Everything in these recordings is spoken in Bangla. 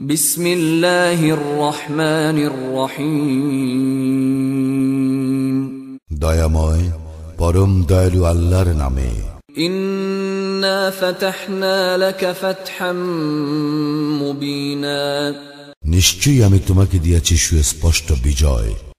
বিসমিল্লাহির রহমানির রহিম। দয়াময় পরম দয়ালু আল্লাহর নামে। ইন্না ফাতাহনা লাকা ফাতহাম মুবিনা। নিশ্চয়ই আমি তোমাকে দিয়েছি সুস্পষ্ট বিজয়।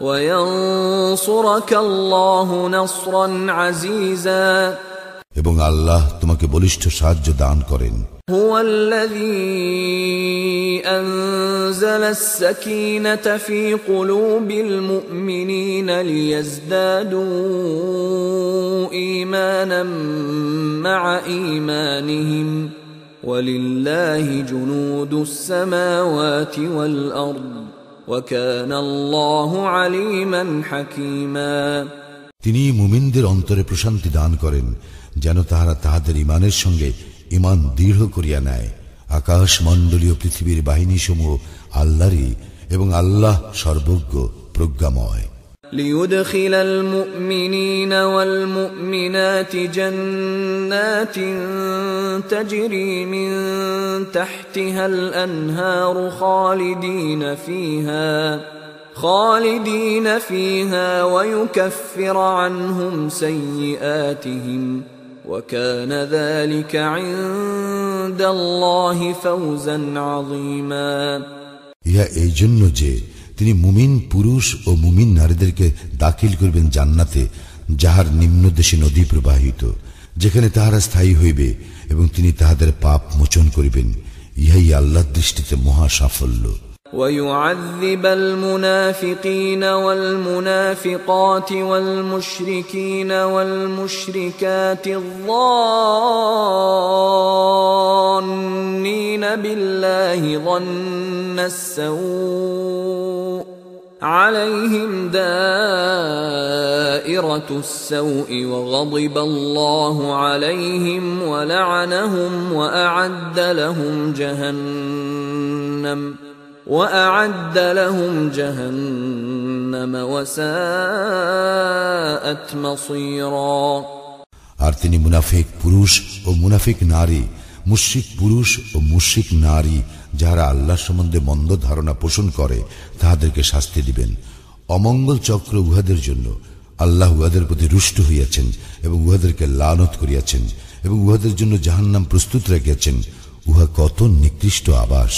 وينصرك الله نصرا عزيزا এবং আল্লাহ তোমাকে বলিষ্ঠ সাহায্য দান করেন هو الذي أنزل السكينة في قلوب المؤمنين ليزدادوا إيمانا مع إيمانهم ولله جنود السماوات والأرض তিনি মুমিনদের অন্তরে প্রশান্তি দান করেন, যেন তাহারা তাহাদের ইমানের সঙ্গে ইমান দৃঢ় করিয়া নেয়। আকাশ মন্ডলীয় পৃথিবীর বাহিনীসমূহ আল্লাহরই এবং আল্লাহ সর্বজ্ঞ, প্রজ্ঞাময়। ليدخل المؤمنين والمؤمنات جنات تجري من تحتها الأنهار خالدين فيها خالدين فيها ويكفر عنهم سيئاتهم. وكان ذلك عند الله فوزا عظيما. يا أي جنو جي তিনি মুমিন পুরুষ ও মুমিন নারীদেরকে দাখিল করবেন জান্নাতে যাহার নিম্নদেশে নদী প্রবাহিত যেখানে তাহারা স্থায়ী হইবে এবং তিনি তাহাদের পাপ মোচন করিবেন ইহাই আল্লাহর দৃষ্টিতে মহা সাফল্য ويعذب المنافقين والمنافقات والمشركين والمشركات الظانين بالله ظن السوء عليهم دائرة السوء وغضب الله عليهم ولعنهم وأعد لهم جهنم وأعد لهم جهنم وساءت مصيرا আর তিনি মুনাফিক পুরুষ ও মুনাফিক নারী মুশ্রিক পুরুষ ও মুশ্রিক নারী যাহারা আল্লাহ সম্বন্ধে মন্দ ধারণা পোষণ করে তাহাদেরকে শাস্তি দিবেন অমঙ্গল চক্র উহাদের জন্য আল্লাহ উহাদের প্রতি রুষ্ট হইয়াছেন এবং উহাদেরকে লানত করিয়াছেন এবং উহাদের জন্য জাহান্নাম প্রস্তুত রাখিয়াছেন উহা কত নিকৃষ্ট আবাস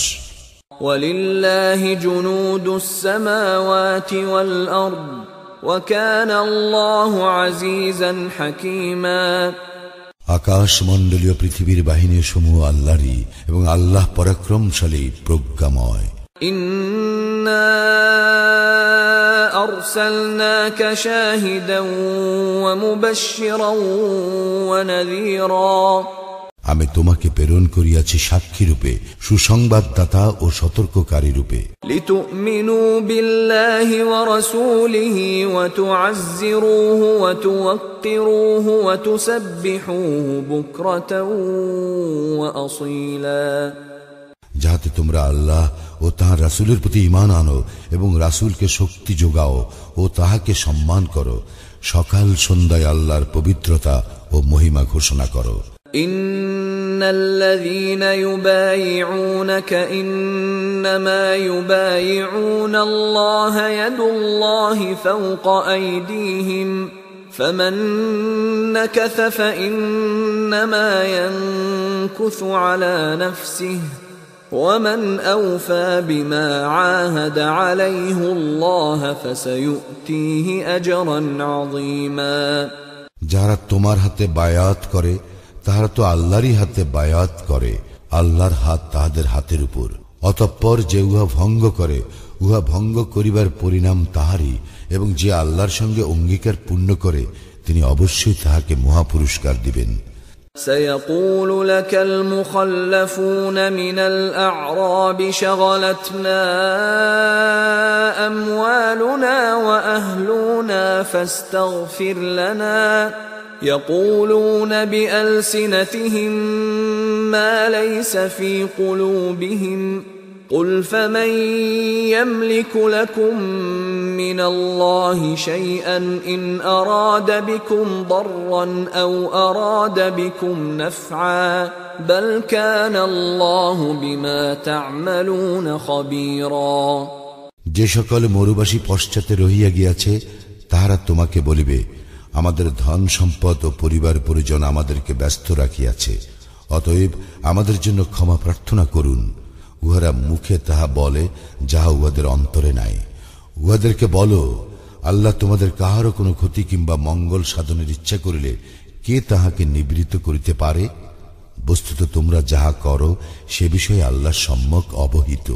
ولله جنود السماوات والأرض وكان الله عزيزا حكيما আকাশ মণ্ডলীয় পৃথিবীর বাহিনী সমূহ আল্লাহরই এবং আল্লাহ পরাক্রমশালী প্রজ্ঞাময় إنا أرسلناك شاهدا ومبشرا ونذيرا আমি তোমাকে প্রেরণ করিয়াছি সাক্ষী রূপে সুসংবাদদাতা ও সতর্ককারী রূপে। যাহাতে তোমরা আল্লাহ ও তাহার রাসুলের প্রতি ইমান আনো এবং রাসুলকে শক্তি যোগাও ও তাহাকে সম্মান করো। সকাল সন্ধ্যায় আল্লাহর পবিত্রতা ও মহিমা ঘোষণা করো। إن الذين يبايعونك إنما يبايعون الله يد الله فوق أيديهم فمن نكث فإنما ينكث على نفسه ومن أوفى بما عاهد عليه الله فسيؤتيه أجرا عظيما যারা তোমার হাতে বায়াত করে তাহারা তো আল্লাহরই হাতে বায়াত করে আল্লাহর হাত তাহাদের হাতের উপর অতঃপর যে উহা ভঙ্গ করে উহা ভঙ্গ করিবার পরিণাম তাহারই এবং যে আল্লাহর সঙ্গে অঙ্গীকার পূর্ণ করে তিনি অবশ্যই তাহাকে মহাপুরস্কার দিবেন سيقول لك المخلفون من الاعراب شغلتنا اموالنا واهلنا فاستغفر لنا يقولون بالسنتهم ما ليس في قلوبهم قل فمن يملك لكم من الله شيئا ان اراد بكم ضرا او اراد بكم نفعا بل كان الله بما تعملون خبيرا যে সকল মরুবাসী পশ্চাতে রহিয়া গিয়াছে তাহারা তোমাকে বলিবে আমাদের ধন সম্পদ ও পরিবার পরিজন আমাদেরকে ব্যস্ত রাখিয়াছে। অতএব আমাদের জন্য ক্ষমা প্রার্থনা করুন। উহারা মুখে তাহা বলে, যাহা উহাদের অন্তরে নাই। উহাদেরকে বলো, আল্লাহ তোমাদের কাহারও কোনো ক্ষতি কিংবা মঙ্গল সাধনের ইচ্ছা করিলে কে তাহাকে নিবৃত করিতে পারে? বস্তুত তোমরা যাহা করো, সে বিষয়ে আল্লাহ সম্যক অবহিত।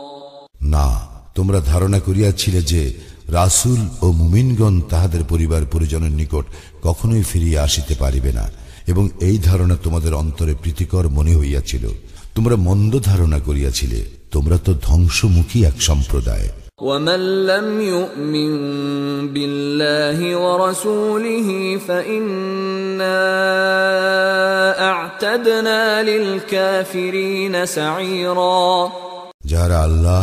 না তোমরা ধারণা করিয়াছিলে যে রাসুল ও মুমিনগণ তাহাদের পরিবার পরিজনের নিকট কখনোই ফিরিয়া আসিতে পারিবে না এবং এই ধারণা তোমাদের অন্তরে প্রীতিকর মনে হইয়াছিল তোমরা মন্দ ধারণা করিয়াছিলে তোমরা তো ধ্বংসমুখী এক সম্প্রদায় ومن لم يؤمن بالله ورسوله فإنا أعتدنا للكافرين سعيرا যাহারা আল্লাহ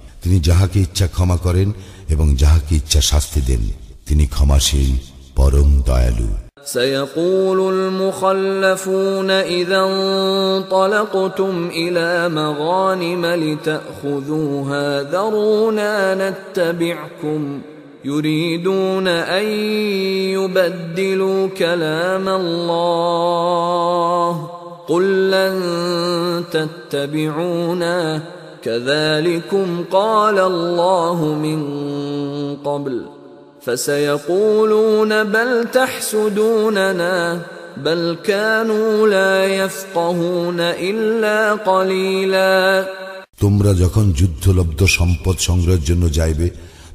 তিনি যাহাকে ইচ্ছা ক্ষমা করেন এবং যাহাকে ইচ্ছা শাস্তি দেন তিনি ক্ষমাশীল পরম দয়ালু سيقول المخلفون إذا انطلقتم إلى مغانم لتأخذوها ذرونا نتبعكم يريدون أن يبدلوا كلام الله قل لن تتبعونا كذلكم قال الله من قبل فسيقولون بل تحسدوننا بل كانوا لا يفقهون الا قليلا তোমরা যখন যুদ্ধলব্ধ সম্পদ সংগ্রহের জন্য যাইবে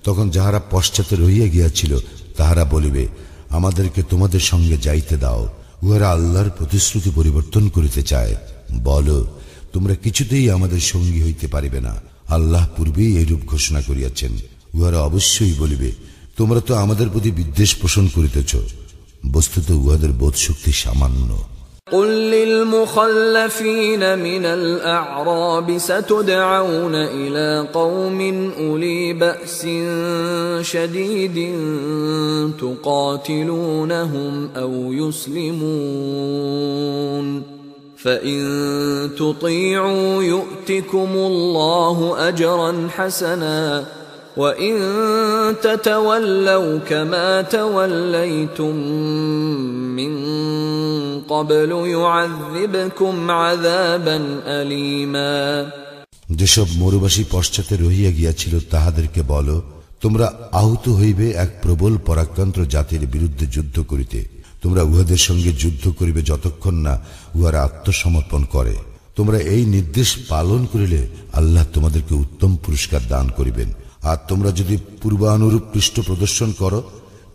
তখন যাহারা পশ্চাতে রহিয়া গিয়াছিল তাহারা বলিবে আমাদেরকে তোমাদের সঙ্গে যাইতে দাও উহারা আল্লাহর প্রতিশ্রুতি পরিবর্তন করিতে চায় বলো তোমরা কিছুতেই আমাদের সঙ্গী হইতে পারিবে না আল্লাহ পূর্বেই এইরূপ ঘোষণা করিয়াছেন উহারা অবশ্যই বলিবে তোমরা তো আমাদের প্রতি বিদ্বেষ পোষণ করিতেছ বস্তুত উহাদের বোধ শক্তি সামান্য قل للمخلفين من الاعراب ستدعون الى قوم اولي باس شديد تقاتلونهم او يسلمون فان تطيعوا يؤتكم الله اجرا حسنا وان تتولوا كما توليتم من قبل يعذبكم عذابا اليما যেসব মরুবাসী পশ্চাতে রহিয়া গিয়াছিল তাহাদেরকে বলো তোমরা আহত হইবে এক প্রবল পরাক্রান্ত জাতির বিরুদ্ধে যুদ্ধ করিতে তোমরা উহাদের সঙ্গে যুদ্ধ করিবে যতক্ষণ না উহারা আত্মসমর্পণ করে তোমরা এই নির্দেশ পালন করিলে আল্লাহ তোমাদেরকে উত্তম পুরস্কার দান করিবেন আর তোমরা যদি পূর্বানুরূপ পৃষ্ঠ প্রদর্শন করো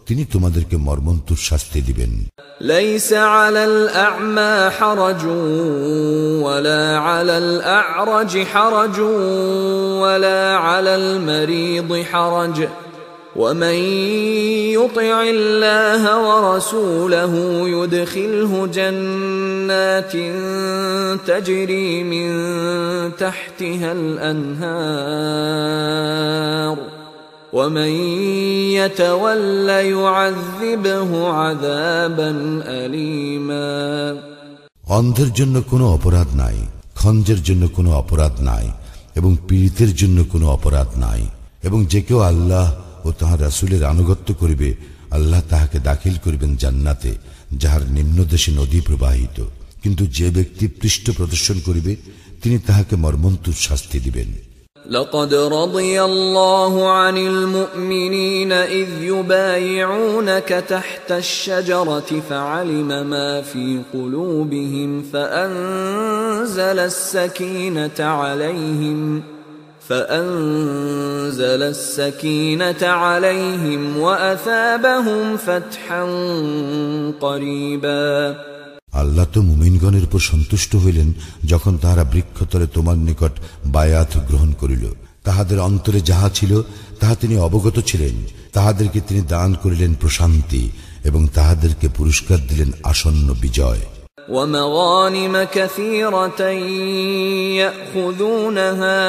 তিনি তোমাদেরকে মর্মন্তুর শাস্তি দিবেন ليس على الأعمى حرج ولا على الأعرج حرج ولا على المريض حرج ومن يطع الله ورسوله يدخله جنات تجري من تحتها الانهار ومن يتول يعذبه عذابا اليما অন্ধের জন্য কোনো অপরাধ নাই খঞ্জের জন্য কোনো অপরাধ নাই এবং পীড়িতের জন্য কোনো অপরাধ নাই এবং যে কেউ আল্লাহ ও তাহার রাসুলের আনুগত্য করিবে আল্লাহ তাহাকে দাখিল করিবেন জান্নাতে যাহার নিম্নদেশে নদী প্রবাহিত কিন্তু যে ব্যক্তি পৃষ্ঠ প্রদর্শন করিবে তিনি তাহাকে মর্মন্তুর শাস্তি দিবেন لقد رضي الله عن المؤمنين إذ يبايعونك تحت الشجرة فعلم ما في قلوبهم فأنزل السكينة عليهم فأنزل السكينة عليهم وأثابهم فتحا قريبا আল্লাহ তো মুমিনগণের উপর সন্তুষ্ট হইলেন যখন তাহারা বৃক্ষতলে তোমার নিকট বায়াত গ্রহণ করিল তাহাদের অন্তরে যাহা ছিল তাহা তিনি অবগত ছিলেন তাহাদেরকে তিনি দান করিলেন প্রশান্তি এবং তাহাদেরকে পুরস্কার দিলেন আসন্ন বিজয় ومغانم كثيرة يأخذونها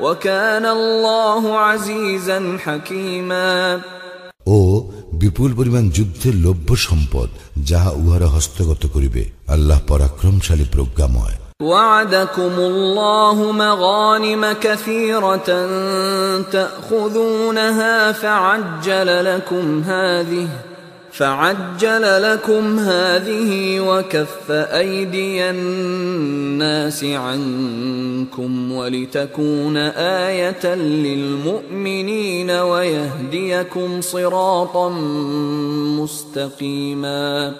وكان الله عزيزا حكيما ও বিপুল পরিমাণ যুদ্ধের লভ্য সম্পদ যাহা উহারা হস্তগত করিবে আল্লাহ পরাক্রমশালী প্রজ্ঞাময় وعدكم الله مغانم كثيرة تأخذونها فعجل لكم هذه فعجل لكم هذه وكف أيدي الناس عنكم ولتكون آية للمؤمنين ويهديكم صراطا مستقيما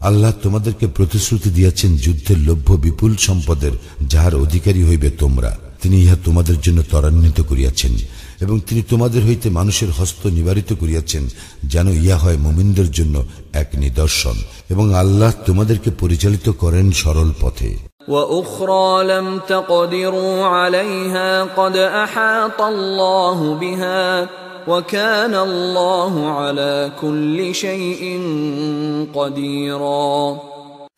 আল্লাহ তোমাদেরকে প্রতিশ্রুতি দিয়েছেন যুদ্ধের লভ্য বিপুল সম্পদের যাহার অধিকারী হইবে তোমরা তিনি ইহা তোমাদের জন্য ত্বরান্বিত করিয়াছেন এবং তিনি তোমাদের হইতে মানুষের হস্ত নিবারিত করিয়াছেন যেন ইয়া হয় মুমিনদের জন্য এক নিদর্শন এবং আল্লাহ তোমাদেরকে পরিচালিত করেন সরল পথে واخرى لم تقدروا عليها قد احاط الله بها وكان الله على كل شيء قديرا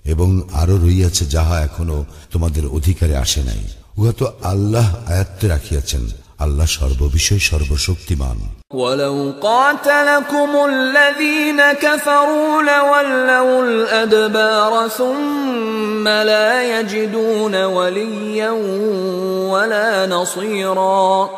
এবং আরো রইয়াছে যাহা এখনো তোমাদের অধিকারে আসে নাই উহা তো আল্লাহ আয়াত্তে রাখিয়াছেন আল্লাহ সর্ববিষয় সর্বশক্তিমান ولو قاتلكم الذين كفروا لولوا الادبار ثم لا يجدون وليا ولا نصيرا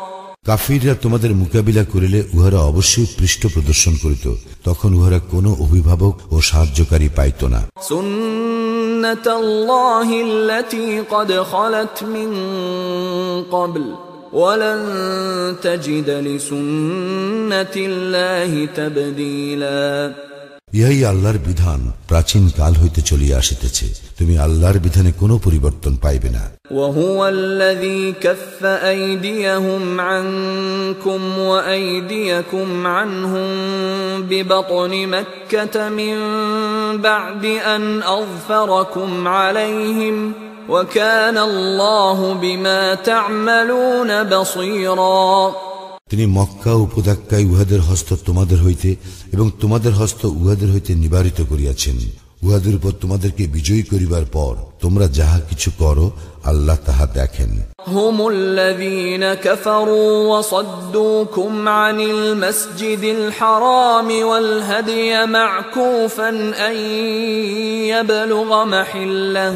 কাফিররা তোমাদের মোকাবিলা করিলে উহারা অবশ্যই পৃষ্ঠ প্রদর্শন করিত তখন উহারা কোনো অভিভাবক ও সাহায্যকারী পাইত না سنة الله التي قد خلت من قبل ولن تجد لسنة الله تبديلا ইহাই আল্লাহর বিধান প্রাচীন কাল হইতে চলিয়া আসিতেছে তুমি আল্লাহর বিধানে কোনো পরিবর্তন পাইবে না وهو الذي كف أيديهم عنكم وأيديكم عنهم ببطن مكة من بعد أن أظفركم عليهم وكان الله بما تعملون بصيرا তিনি মক্কা উপত্যকায় উহাদের হস্ত তোমাদের হইতে এবং তোমাদের হস্ত উহাদের হইতে নিবারিত করিয়াছেন উহাদের উপর তোমাদেরকে বিজয়ী করিবার পর তোমরা যাহা কিছু করো আল্লাহ তাহা দেখেন هم الذين كفروا وصدوكم عن المسجد الحرام والهدي معكوفا أن يبلغ محله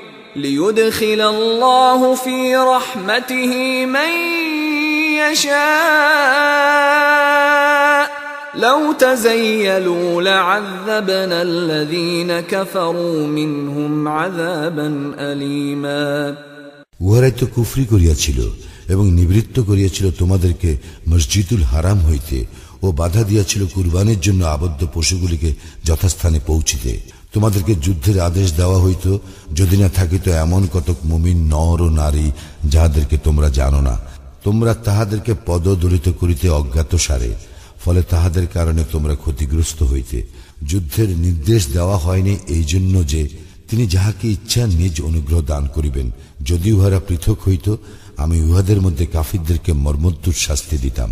ليدخل الله في رحمته من يشاء لو تزيلوا لعذبنا الذين كفروا منهم عذابا أليما উহারাই তো কুফরি করিয়াছিল এবং নিবৃত্ত করিয়াছিল তোমাদেরকে মসজিদুল হারাম হইতে ও বাধা দিয়াছিল কুরবানের জন্য আবদ্ধ পশুগুলিকে যথাস্থানে পৌঁছিতে তোমাদেরকে যুদ্ধের আদেশ দেওয়া হইত, যদি না থাকিত এমন কতক মুমিন নর ও নারী যাহাদেরকে তোমরা জানো না। তোমরা তাহাদেরকে পদদলিত করিতে অজ্ঞাত সারে ফলে তাহাদের কারণে তোমরা ক্ষতিগ্রস্ত হইতে। যুদ্ধের নির্দেশ দেওয়া হয়নি এই জন্য যে তিনি যাহাকে ইচ্ছা নিজ অনুগ্রহ দান করিবেন। যদি উহারা পৃথক হইত, আমি উহাদের মধ্যে কাফিরদেরকে মর্মদ্দুর শাস্তি দিতাম।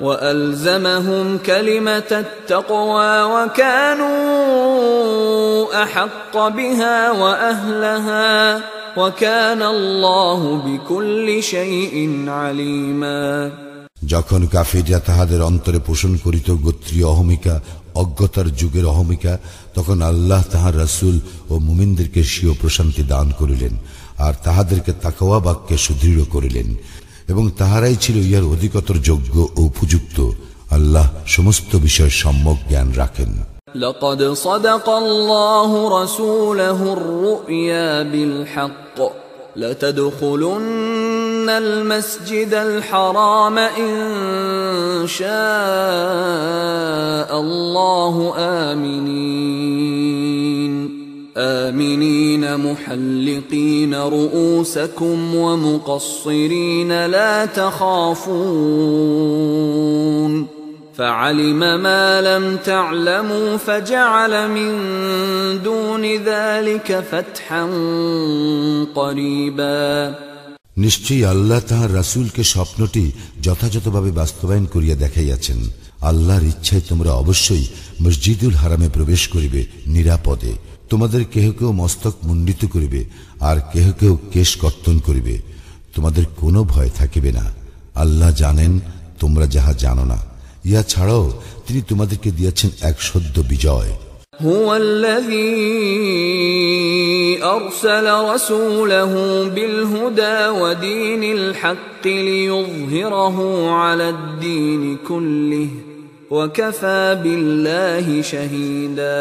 وألزمهم كلمة التقوى وكانوا أحق بها وأهلها وكان الله بكل شيء عليما যখন কাফিররা তাহাদের অন্তরে পোষণ করিত গোত্রীয় অহমিকা অজ্ঞতার যুগের অহমিকা তখন আল্লাহ তাহার রাসুল ও মুমিনদেরকে স্বীয় প্রশান্তি দান করিলেন আর তাহাদেরকে তাকওয়া বাক্যে সুদৃঢ় করিলেন এবং তাহারাই ছিল ইহার অধিকতর যোগ্য ও উপযুক্ত আল্লাহ সমস্ত বিষয় সম্যক জ্ঞান রাখেন لقد صدق الله رسوله الرؤيا بالحق لتدخلن المسجد الحرام إن شاء الله آمنين آمنين محلقين رؤوسكم ومقصرين لا تخافون فعلم ما لم تعلموا فجعل من دون ذلك فتحا قريبا নিশ্চয়ই আল্লাহ তাহার রাসুলকে স্বপ্নটি যথাযথভাবে বাস্তবায়ন করিয়া দেখাইয়াছেন আল্লাহর ইচ্ছায় তোমরা অবশ্যই মসজিদুল হারামে প্রবেশ করিবে নিরাপদে তোমাদের কেহ কেউ মস্তক মুন্ডিত করিবে আর কেহ কেউ কেশ কর্তন করিবে তোমাদের কোনো ভয় থাকিবে না আল্লাহ জানেন তোমরা যাহা জানো না ইয়া ছাড়াও তিনি তোমাদেরকে দিয়েছেন এক সদ্য বিজয় هو الذي أرسل رسوله بالهدى ودين الحق ليظهره على الدين كله وكفى بالله شهيدا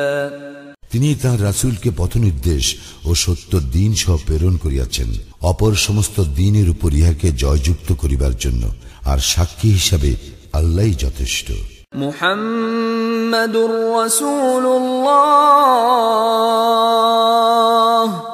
তিনি তাঁর রাসুলকে পথনির্দেশ ও সত্য দিন সহ প্রেরণ করিয়াছেন। অপর সমস্ত দিনের উপর ইহাকে জয়যুক্ত করিবার জন্য আর সাক্ষী হিসাবে আল্লাহ যথেষ্ট। মুহাম্মাদুর রাসূলুল্লাহ।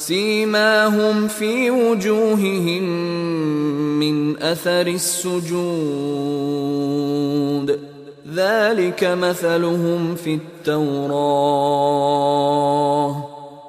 سيماهم في وجوههم من أثر السجود. ذلك مثلهم في التوراه.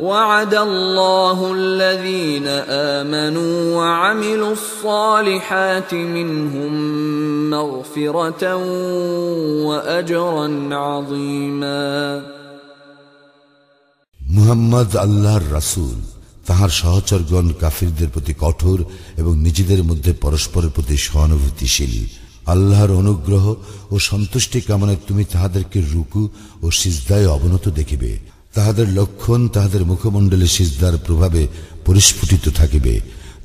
وعد الله الذين امنوا وعملوا الصالحات منهم مغفره واجرا عظيما মুহাম্মদ আল্লাহর রাসূল তাহার সহচরগণ কাফিরদের প্রতি কঠোর এবং নিজেদের মধ্যে পরস্পরের প্রতি সহানুভূতিশীল আল্লাহর অনুগ্রহ ও সন্তুষ্টি কামনায় তুমি তাহাদেরকে রুকু ও সিজদায় অবনত দেখিবে তাহাদের লক্ষণ তাহাদের মুখমণ্ডলে সিজদার প্রভাবে পরিস্ফুটিত থাকিবে।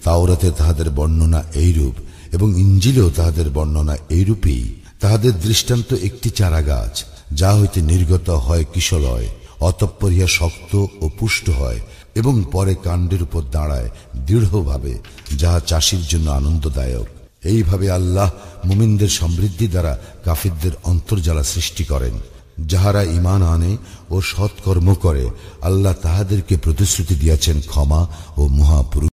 তাওরাতে তাহাদের বর্ণনা এইরূপ এবং ইঞ্জিলেও তাহাদের বর্ণনা এইরূপেই। তাহাদের দৃষ্টান্ত একটি চারা গাছ যা হইতে নির্গত হয় কিশলয় অতঃপর ইহা শক্ত ও পুষ্ট হয় এবং পরে কাণ্ডের উপর দাঁড়ায় দৃঢ়ভাবে, যাহা চাষির জন্য আনন্দদায়ক। এইভাবে আল্লাহ মুমিনদের সমৃদ্ধি দ্বারা কাফিরদের অন্তর্জালা সৃষ্টি করেন। যাহারা ইমান আনে ও সৎকর্ম করে আল্লাহ তাহাদেরকে প্রতিশ্রুতি দিয়াছেন ক্ষমা ও মহাপুরুষ